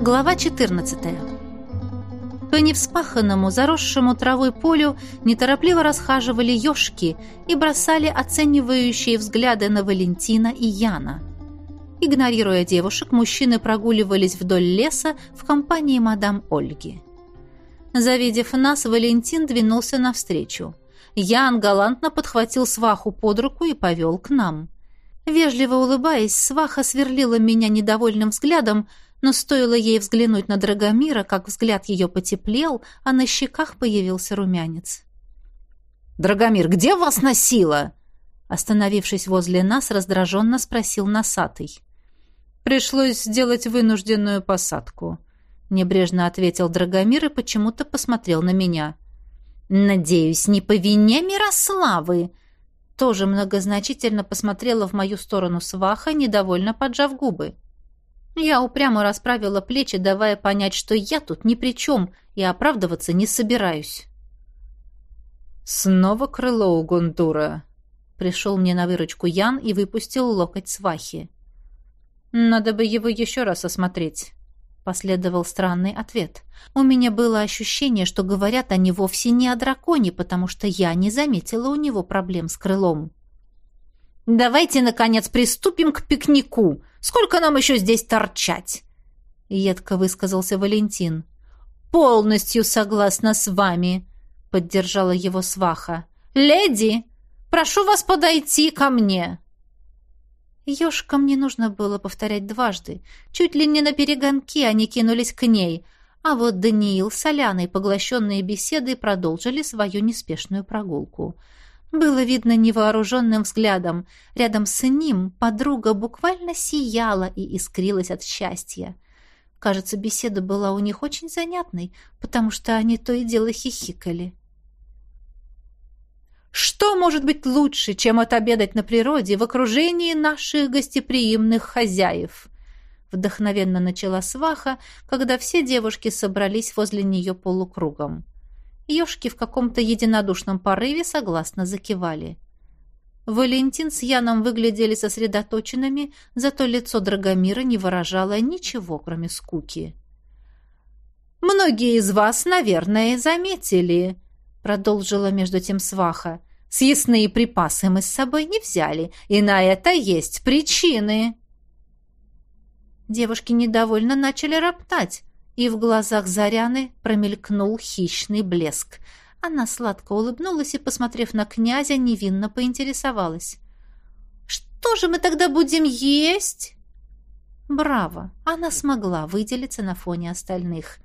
Глава 14. По невспаханному, заросшему травой полю неторопливо расхаживали ёшки и бросали оценивающие взгляды на Валентина и Яна. Игнорируя девушек, мужчины прогуливались вдоль леса в компании мадам Ольги. Завидев нас, Валентин двинулся навстречу. Ян галантно подхватил сваху под руку и повел к нам. Вежливо улыбаясь, сваха сверлила меня недовольным взглядом, но стоило ей взглянуть на Драгомира, как взгляд ее потеплел, а на щеках появился румянец. «Драгомир, где вас носило?» Остановившись возле нас, раздраженно спросил носатый. «Пришлось сделать вынужденную посадку», — небрежно ответил Драгомир и почему-то посмотрел на меня. «Надеюсь, не по вине Мирославы!» Тоже многозначительно посмотрела в мою сторону сваха, недовольно поджав губы. Я упрямо расправила плечи, давая понять, что я тут ни при чем и оправдываться не собираюсь. «Снова крыло у Гундура», — пришел мне на выручку Ян и выпустил локоть свахи. «Надо бы его еще раз осмотреть». Последовал странный ответ. У меня было ощущение, что говорят они вовсе не о драконе, потому что я не заметила у него проблем с крылом. «Давайте, наконец, приступим к пикнику. Сколько нам еще здесь торчать?» Едко высказался Валентин. «Полностью согласна с вами», — поддержала его сваха. «Леди, прошу вас подойти ко мне». Ёшкам не нужно было повторять дважды. Чуть ли не на перегонки они кинулись к ней, а вот Даниил с Аляной, поглощенные беседой, продолжили свою неспешную прогулку. Было видно невооруженным взглядом. Рядом с ним подруга буквально сияла и искрилась от счастья. Кажется, беседа была у них очень занятной, потому что они то и дело хихикали. Что может быть лучше, чем отобедать на природе в окружении наших гостеприимных хозяев? Вдохновенно начала сваха, когда все девушки собрались возле нее полукругом. Ёшки в каком-то единодушном порыве согласно закивали. Валентин с Яном выглядели сосредоточенными, зато лицо Драгомира не выражало ничего, кроме скуки. «Многие из вас, наверное, заметили», — продолжила между тем сваха, Съестные припасы мы с собой не взяли, и на это есть причины. Девушки недовольно начали роптать, и в глазах Заряны промелькнул хищный блеск. Она сладко улыбнулась и, посмотрев на князя, невинно поинтересовалась. «Что же мы тогда будем есть?» Браво! Она смогла выделиться на фоне остальных.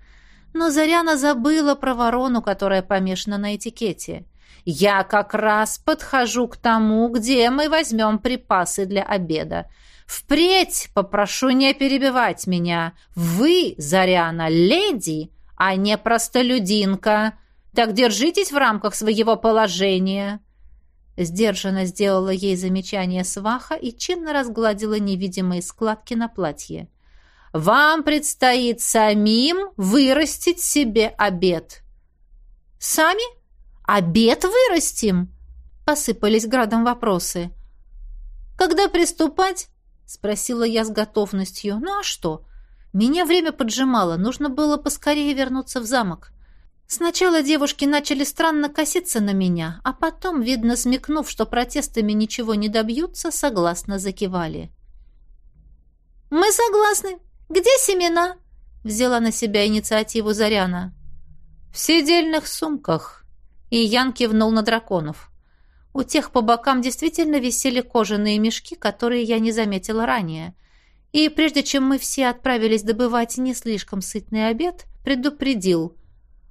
Но Заряна забыла про ворону, которая помешана на этикете. Я как раз подхожу к тому, где мы возьмем припасы для обеда. Впредь попрошу не перебивать меня. Вы, Заряна, леди, а не простолюдинка. Так держитесь в рамках своего положения». Сдержанно сделала ей замечание сваха и чинно разгладила невидимые складки на платье. «Вам предстоит самим вырастить себе обед». «Сами?» «Обед вырастим?» — посыпались градом вопросы. «Когда приступать?» — спросила я с готовностью. «Ну а что? Меня время поджимало, нужно было поскорее вернуться в замок». Сначала девушки начали странно коситься на меня, а потом, видно, смекнув, что протестами ничего не добьются, согласно закивали. «Мы согласны. Где семена?» — взяла на себя инициативу Заряна. «В седельных сумках», и Ян кивнул на драконов. У тех по бокам действительно висели кожаные мешки, которые я не заметила ранее. И прежде чем мы все отправились добывать не слишком сытный обед, предупредил.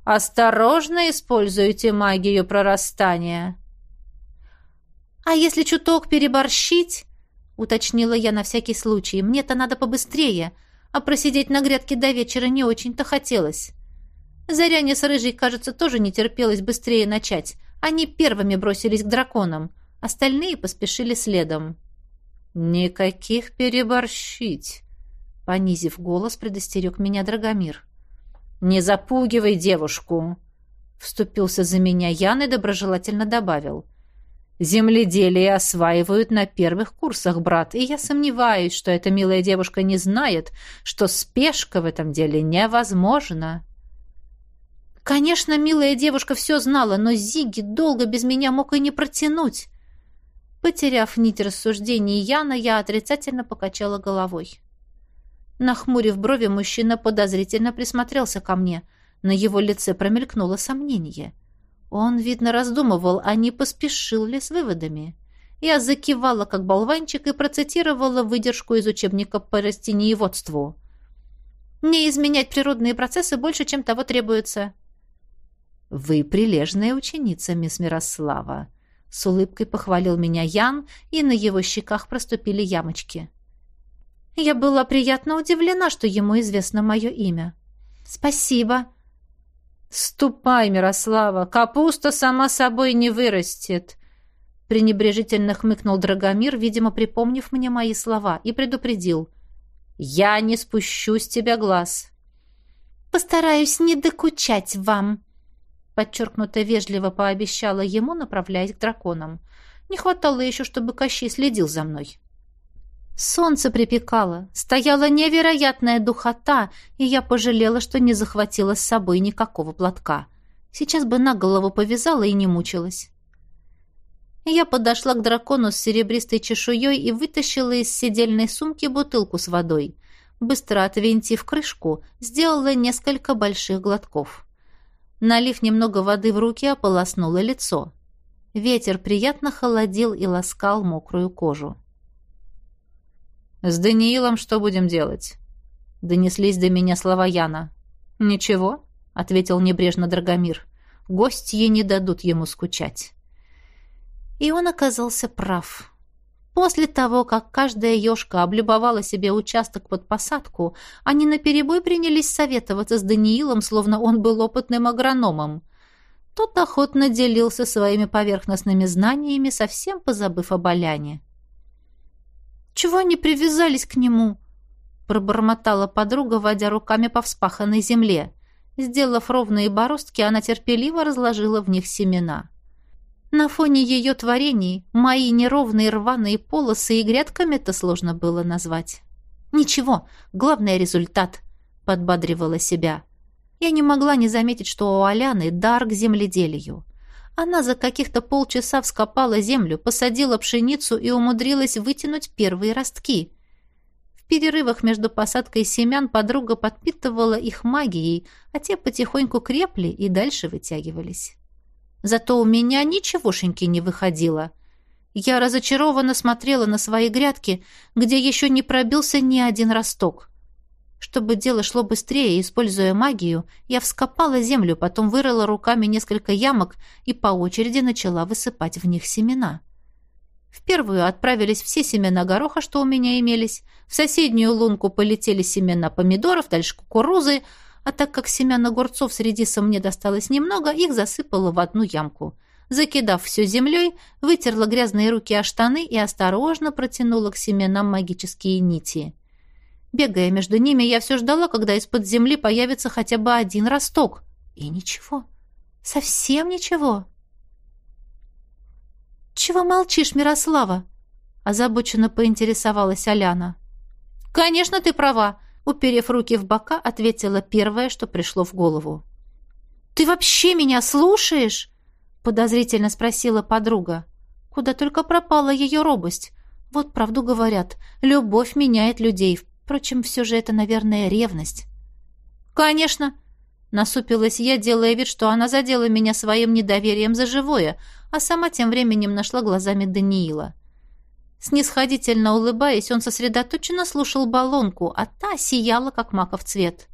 «Осторожно используйте магию прорастания!» «А если чуток переборщить?» — уточнила я на всякий случай. «Мне-то надо побыстрее, а просидеть на грядке до вечера не очень-то хотелось». Заряне с Рыжей, кажется, тоже не терпелось быстрее начать. Они первыми бросились к драконам. Остальные поспешили следом. «Никаких переборщить!» Понизив голос, предостерег меня Драгомир. «Не запугивай девушку!» Вступился за меня Ян и доброжелательно добавил. Земледелие осваивают на первых курсах, брат, и я сомневаюсь, что эта милая девушка не знает, что спешка в этом деле невозможна. Конечно, милая девушка все знала, но Зиги долго без меня мог и не протянуть. Потеряв нить рассуждений Яна, я отрицательно покачала головой. Нахмурив брови, мужчина подозрительно присмотрелся ко мне. На его лице промелькнуло сомнение. Он, видно, раздумывал, а не поспешил ли с выводами. Я закивала, как болванчик, и процитировала выдержку из учебника по растениеводству. «Не изменять природные процессы больше, чем того требуется». «Вы прилежная ученица, мисс Мирослава», — с улыбкой похвалил меня Ян, и на его щеках проступили ямочки. Я была приятно удивлена, что ему известно мое имя. «Спасибо», «Ступай, Мирослава, капуста сама собой не вырастет!» пренебрежительно хмыкнул Драгомир, видимо, припомнив мне мои слова, и предупредил. «Я не спущу с тебя глаз». «Постараюсь не докучать вам», — подчеркнуто вежливо пообещала ему, направляясь к драконам. «Не хватало еще, чтобы Кощей следил за мной». Солнце припекало, стояла невероятная духота, и я пожалела, что не захватила с собой никакого платка. Сейчас бы на голову повязала и не мучилась. Я подошла к дракону с серебристой чешуей и вытащила из седельной сумки бутылку с водой. Быстро отвинтив крышку, сделала несколько больших глотков. Налив немного воды в руки, ополоснула лицо. Ветер приятно холодил и ласкал мокрую кожу. «С Даниилом что будем делать?» Донеслись до меня слова Яна. «Ничего», — ответил небрежно Драгомир. «Гостьи не дадут ему скучать». И он оказался прав. После того, как каждая ешка облюбовала себе участок под посадку, они наперебой принялись советоваться с Даниилом, словно он был опытным агрономом. Тот охотно делился своими поверхностными знаниями, совсем позабыв о Боляне. Чего они привязались к нему?» пробормотала подруга, водя руками по вспаханной земле. Сделав ровные бороздки, она терпеливо разложила в них семена. На фоне ее творений мои неровные рваные полосы и грядками-то сложно было назвать. «Ничего, главное — результат», — подбадривала себя. Я не могла не заметить, что у Аляны дар к земледелию. Она за каких-то полчаса вскопала землю, посадила пшеницу и умудрилась вытянуть первые ростки. В перерывах между посадкой семян подруга подпитывала их магией, а те потихоньку крепли и дальше вытягивались. Зато у меня ничегошеньки не выходило. Я разочарованно смотрела на свои грядки, где еще не пробился ни один росток. Чтобы дело шло быстрее, используя магию, я вскопала землю, потом вырыла руками несколько ямок и по очереди начала высыпать в них семена. В первую отправились все семена гороха, что у меня имелись. В соседнюю лунку полетели семена помидоров, дальше кукурузы, а так как семян огурцов с редисом мне досталось немного, их засыпала в одну ямку. Закидав все землей, вытерла грязные руки о штаны и осторожно протянула к семенам магические нити. Бегая между ними, я все ждала, когда из-под земли появится хотя бы один росток. И ничего. Совсем ничего. «Чего молчишь, Мирослава?» Озабоченно поинтересовалась Аляна. «Конечно, ты права», — уперев руки в бока, ответила первое, что пришло в голову. «Ты вообще меня слушаешь?» — подозрительно спросила подруга. Куда только пропала ее робость. Вот правду говорят, любовь меняет людей. Впрочем, все же это, наверное, ревность. «Конечно!» Насупилась я, делая вид, что она задела меня своим недоверием за живое, а сама тем временем нашла глазами Даниила. Снисходительно улыбаясь, он сосредоточенно слушал баллонку, а та сияла, как маков цвет.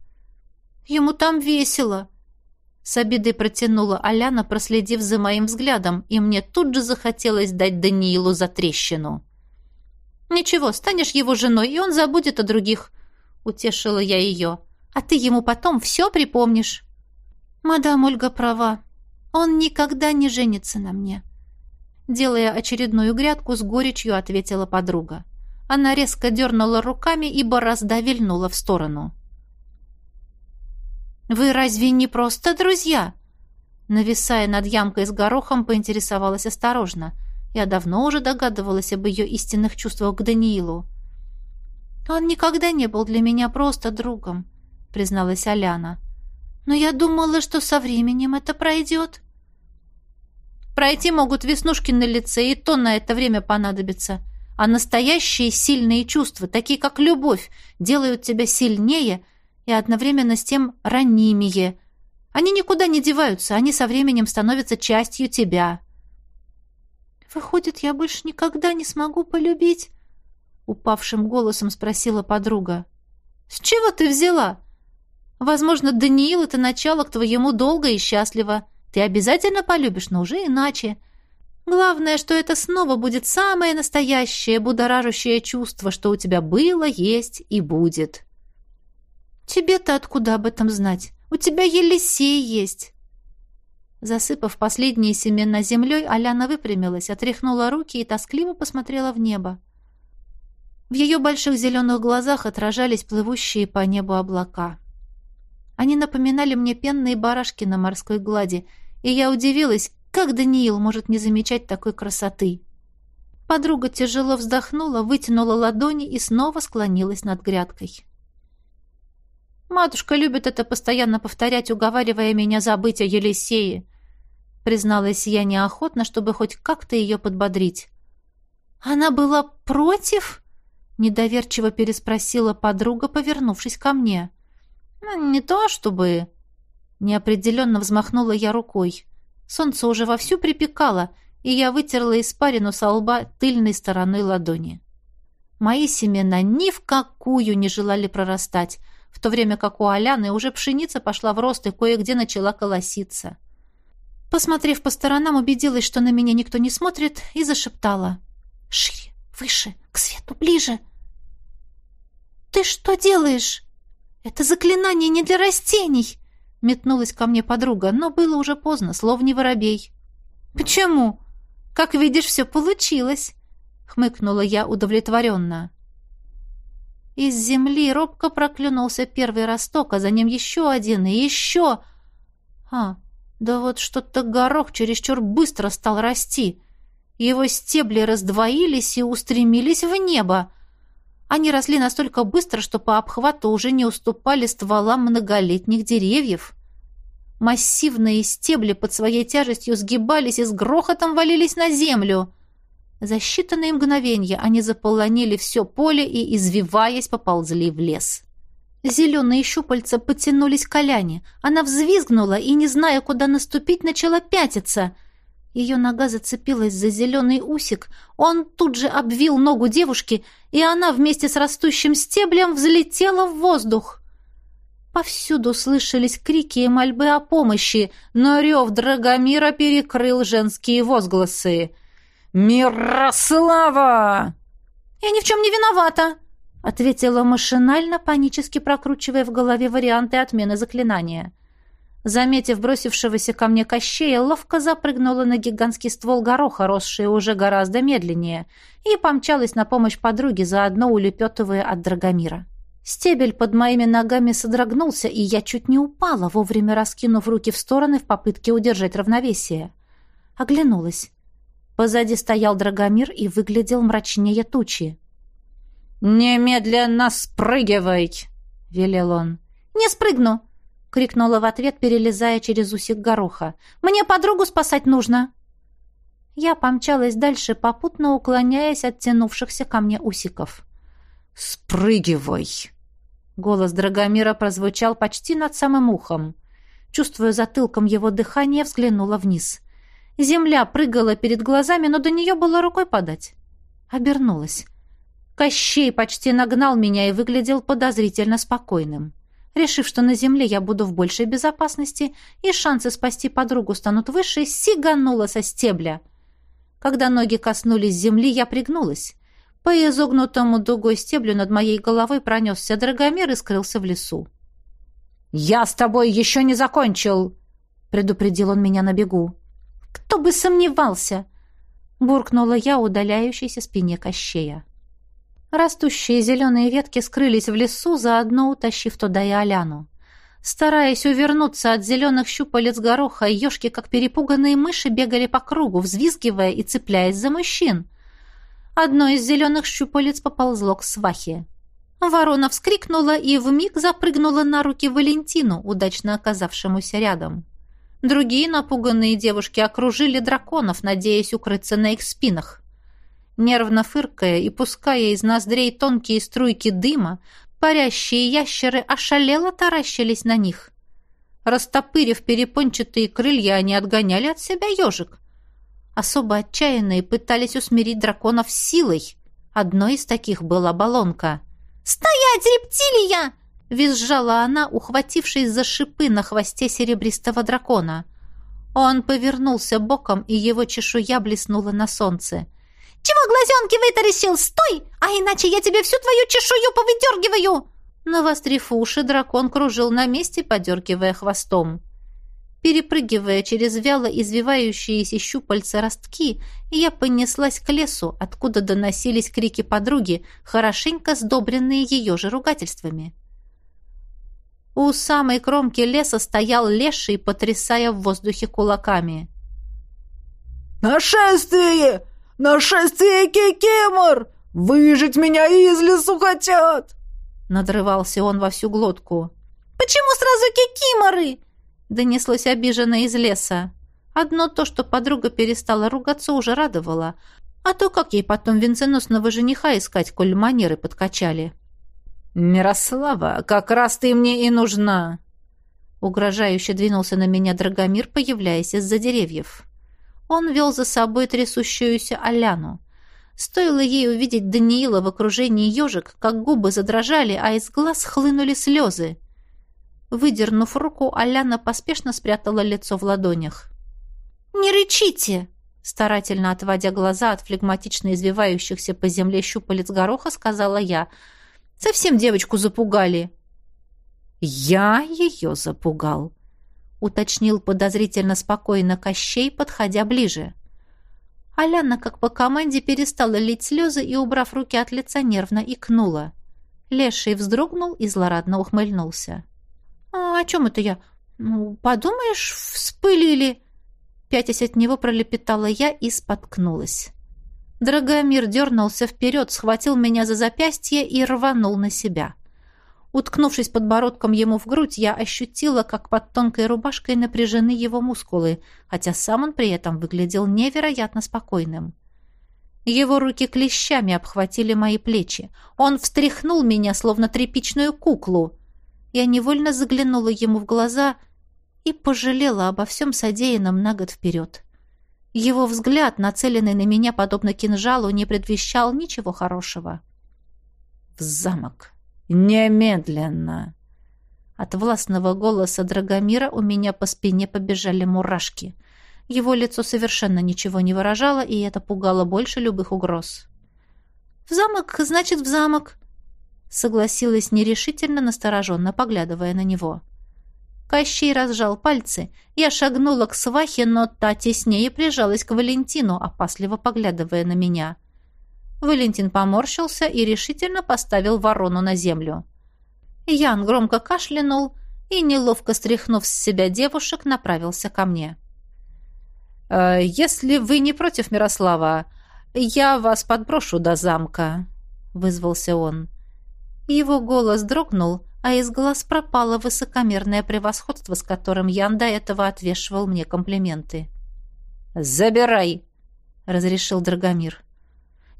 «Ему там весело!» С обидой протянула Аляна, проследив за моим взглядом, и мне тут же захотелось дать Даниилу за трещину. «Ничего, станешь его женой, и он забудет о других», — утешила я ее. «А ты ему потом все припомнишь». «Мадам Ольга права. Он никогда не женится на мне». Делая очередную грядку, с горечью ответила подруга. Она резко дернула руками, и борозда вильнула в сторону. «Вы разве не просто друзья?» Нависая над ямкой с горохом, поинтересовалась осторожно — Я давно уже догадывалась об ее истинных чувствах к Даниилу. «Он никогда не был для меня просто другом», — призналась Аляна. «Но я думала, что со временем это пройдет». «Пройти могут веснушки на лице, и то на это время понадобится. А настоящие сильные чувства, такие как любовь, делают тебя сильнее и одновременно с тем ранимее. Они никуда не деваются, они со временем становятся частью тебя». «Выходит, я больше никогда не смогу полюбить?» упавшим голосом спросила подруга. С чего ты взяла? Возможно, Даниил это начало к твоему долго и счастливо. Ты обязательно полюбишь, но уже иначе. Главное, что это снова будет самое настоящее будоражащее чувство, что у тебя было, есть и будет. Тебе-то откуда об этом знать? У тебя Елисей есть. Засыпав последние семена землей, Аляна выпрямилась, отряхнула руки и тоскливо посмотрела в небо. В ее больших зеленых глазах отражались плывущие по небу облака. Они напоминали мне пенные барашки на морской глади, и я удивилась, как Даниил может не замечать такой красоты. Подруга тяжело вздохнула, вытянула ладони и снова склонилась над грядкой. «Матушка любит это постоянно повторять, уговаривая меня забыть о Елисее», призналась я неохотно, чтобы хоть как-то ее подбодрить. «Она была против?» Недоверчиво переспросила подруга, повернувшись ко мне. «Ну, «Не то чтобы...» Неопределенно взмахнула я рукой. Солнце уже вовсю припекало, и я вытерла испарину со лба тыльной стороной ладони. Мои семена ни в какую не желали прорастать, в то время как у Аляны уже пшеница пошла в рост и кое-где начала колоситься. Посмотрев по сторонам, убедилась, что на меня никто не смотрит, и зашептала. «Шире, выше, к свету, ближе!» «Ты что делаешь?» «Это заклинание не для растений!» Метнулась ко мне подруга, но было уже поздно, слов не воробей. «Почему? Как видишь, все получилось!» Хмыкнула я удовлетворенно. Из земли робко проклюнулся первый росток, а за ним еще один и еще. А, да вот что-то горох чересчур быстро стал расти. Его стебли раздвоились и устремились в небо. Они росли настолько быстро, что по обхвату уже не уступали стволам многолетних деревьев. Массивные стебли под своей тяжестью сгибались и с грохотом валились на землю. За считанные мгновения они заполонили все поле и, извиваясь, поползли в лес. Зеленые щупальца потянулись к Аляне. Она взвизгнула и, не зная, куда наступить, начала пятиться — ее нога зацепилась за зеленый усик. Он тут же обвил ногу девушки, и она вместе с растущим стеблем взлетела в воздух. Повсюду слышались крики и мольбы о помощи, но рев Драгомира перекрыл женские возгласы. «Мирослава!» «Я ни в чем не виновата!» — ответила машинально, панически прокручивая в голове варианты отмены заклинания. Заметив бросившегося ко мне кощея, ловко запрыгнула на гигантский ствол гороха, росший уже гораздо медленнее, и помчалась на помощь подруге, заодно улепетывая от Драгомира. Стебель под моими ногами содрогнулся, и я чуть не упала, вовремя раскинув руки в стороны в попытке удержать равновесие. Оглянулась. Позади стоял Драгомир и выглядел мрачнее тучи. «Немедленно спрыгивай!» — велел он. «Не спрыгну!» — крикнула в ответ, перелезая через усик гороха. «Мне подругу спасать нужно!» Я помчалась дальше, попутно уклоняясь от тянувшихся ко мне усиков. «Спрыгивай!» Голос Драгомира прозвучал почти над самым ухом. Чувствуя затылком его дыхание, взглянула вниз. Земля прыгала перед глазами, но до нее было рукой подать. Обернулась. Кощей почти нагнал меня и выглядел подозрительно спокойным. Решив, что на земле я буду в большей безопасности и шансы спасти подругу станут выше, сиганула со стебля. Когда ноги коснулись земли, я пригнулась. По изогнутому дугой стеблю над моей головой пронесся драгомер и скрылся в лесу. «Я с тобой еще не закончил!» — предупредил он меня на бегу. «Кто бы сомневался!» — буркнула я удаляющейся спине Кощея. Растущие зеленые ветки скрылись в лесу, заодно утащив туда и Аляну. Стараясь увернуться от зеленых щупалец гороха, ежки, как перепуганные мыши, бегали по кругу, взвизгивая и цепляясь за мужчин. Одно из зеленых щупалец поползло к свахе. Ворона вскрикнула и вмиг запрыгнула на руки Валентину, удачно оказавшемуся рядом. Другие напуганные девушки окружили драконов, надеясь укрыться на их спинах. Нервно фыркая и пуская из ноздрей тонкие струйки дыма, парящие ящеры ошалело таращились на них. Растопырив перепончатые крылья, они отгоняли от себя ежик. Особо отчаянные пытались усмирить драконов силой. Одной из таких была баллонка. «Стоять, рептилия!» — визжала она, ухватившись за шипы на хвосте серебристого дракона. Он повернулся боком, и его чешуя блеснула на солнце. «Чего глазенки вытаращил? Стой! А иначе я тебе всю твою чешую повыдергиваю!» Навострив уши, дракон кружил на месте, подергивая хвостом. Перепрыгивая через вяло извивающиеся щупальца ростки, я понеслась к лесу, откуда доносились крики подруги, хорошенько сдобренные ее же ругательствами. У самой кромки леса стоял леший, потрясая в воздухе кулаками. «Нашествие! Нашествие кикимор! Выжить меня из лесу хотят!» Надрывался он во всю глотку. «Почему сразу кикиморы?» Донеслось обиженно из леса. Одно то, что подруга перестала ругаться, уже радовало. А то как ей потом венценосного жениха искать, коль манеры подкачали? «Мирослава, как раз ты мне и нужна!» Угрожающе двинулся на меня Драгомир, появляясь из-за деревьев. Он вел за собой трясущуюся Аляну. Стоило ей увидеть Даниила в окружении ежик, как губы задрожали, а из глаз хлынули слезы. Выдернув руку, Аляна поспешно спрятала лицо в ладонях. «Не рычите!» Старательно отводя глаза от флегматично извивающихся по земле щупалец гороха, сказала я. «Совсем девочку запугали». «Я ее запугал», — уточнил подозрительно спокойно Кощей, подходя ближе. Аляна, как по команде, перестала лить слезы и, убрав руки от лица, нервно икнула. Леший вздрогнул и злорадно ухмыльнулся. «А о чем это я? Ну, подумаешь, вспылили!» Пятясь от него пролепетала я и споткнулась. Драгомир дернулся вперед, схватил меня за запястье и рванул на себя. Уткнувшись подбородком ему в грудь, я ощутила, как под тонкой рубашкой напряжены его мускулы, хотя сам он при этом выглядел невероятно спокойным. Его руки клещами обхватили мои плечи. Он встряхнул меня, словно тряпичную куклу. Я невольно заглянула ему в глаза и пожалела обо всем содеянном на год вперед. Его взгляд, нацеленный на меня подобно кинжалу, не предвещал ничего хорошего. «В замок! Немедленно!» От властного голоса Драгомира у меня по спине побежали мурашки. Его лицо совершенно ничего не выражало, и это пугало больше любых угроз. «В замок, значит, в замок!» согласилась нерешительно, настороженно поглядывая на него. Кощей разжал пальцы. Я шагнула к свахе, но та теснее прижалась к Валентину, опасливо поглядывая на меня. Валентин поморщился и решительно поставил ворону на землю. Ян громко кашлянул и, неловко стряхнув с себя девушек, направился ко мне. «Э, «Если вы не против Мирослава, я вас подброшу до замка», — вызвался он. Его голос дрогнул, а из глаз пропало высокомерное превосходство, с которым Ян до этого отвешивал мне комплименты. «Забирай!» — разрешил Драгомир.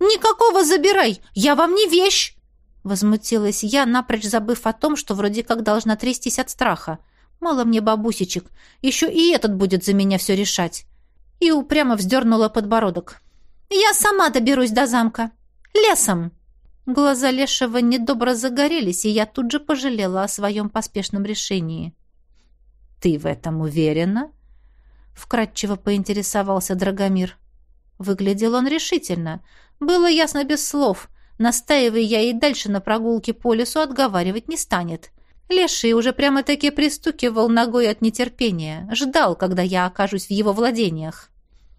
«Никакого забирай! Я вам не вещь!» Возмутилась я, напрочь забыв о том, что вроде как должна трястись от страха. Мало мне бабусечек, еще и этот будет за меня все решать. И упрямо вздернула подбородок. «Я сама доберусь до замка. Лесом!» Глаза Лешего недобро загорелись, и я тут же пожалела о своем поспешном решении. «Ты в этом уверена?» Вкратчиво поинтересовался Драгомир. Выглядел он решительно. Было ясно без слов. Настаивая я и дальше на прогулке по лесу, отговаривать не станет. Леший уже прямо-таки пристукивал ногой от нетерпения. Ждал, когда я окажусь в его владениях.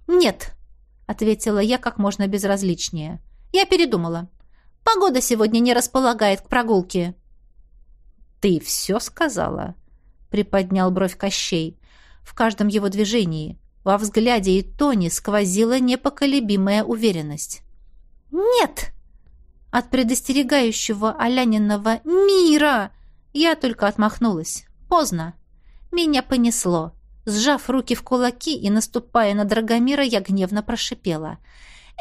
«Нет», — ответила я как можно безразличнее. «Я передумала. Погода сегодня не располагает к прогулке». «Ты все сказала?» — приподнял бровь Кощей. В каждом его движении, во взгляде и тоне сквозила непоколебимая уверенность. «Нет!» От предостерегающего Аляниного «Мира!» я только отмахнулась. Поздно. Меня понесло. Сжав руки в кулаки и наступая на Драгомира, я гневно прошипела.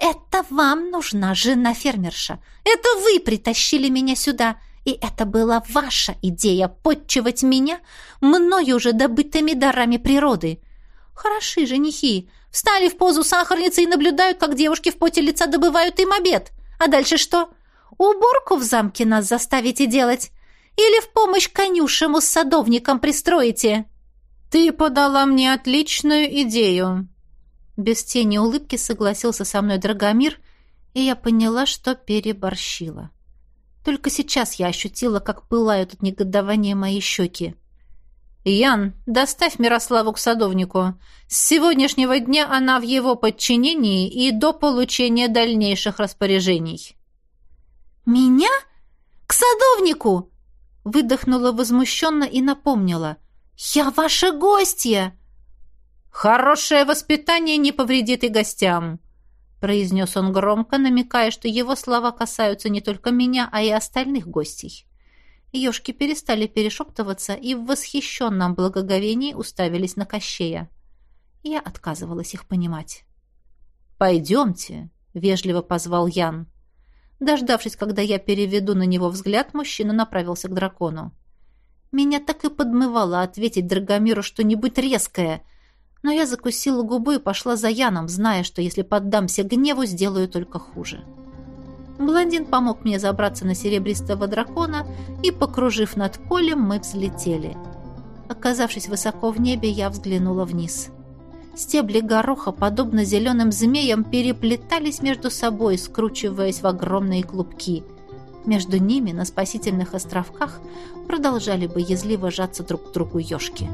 «Это вам нужна жена-фермерша! Это вы притащили меня сюда! И это была ваша идея подчивать меня мною уже добытыми дарами природы! Хороши женихи! Встали в позу сахарницы и наблюдают, как девушки в поте лица добывают им обед! А дальше что? Уборку в замке нас заставите делать? Или в помощь конюшему с садовником пристроите?» «Ты подала мне отличную идею!» Без тени улыбки согласился со мной Драгомир, и я поняла, что переборщила. Только сейчас я ощутила, как пылают от негодования мои щеки. «Ян, доставь Мирославу к садовнику. С сегодняшнего дня она в его подчинении и до получения дальнейших распоряжений». «Меня? К садовнику?» Выдохнула возмущенно и напомнила. «Я ваша гостья!» «Хорошее воспитание не повредит и гостям», — произнес он громко, намекая, что его слова касаются не только меня, а и остальных гостей. Ёшки перестали перешептываться и в восхищенном благоговении уставились на Кощея. Я отказывалась их понимать. «Пойдемте», — вежливо позвал Ян. Дождавшись, когда я переведу на него взгляд, мужчина направился к дракону. Меня так и подмывало ответить Драгомиру что-нибудь резкое, но я закусила губу и пошла за Яном, зная, что если поддамся гневу, сделаю только хуже. Блондин помог мне забраться на серебристого дракона, и, покружив над полем, мы взлетели. Оказавшись высоко в небе, я взглянула вниз. Стебли гороха, подобно зеленым змеям, переплетались между собой, скручиваясь в огромные клубки – между ними на спасительных островках продолжали боязливо жаться друг к другу ёшки.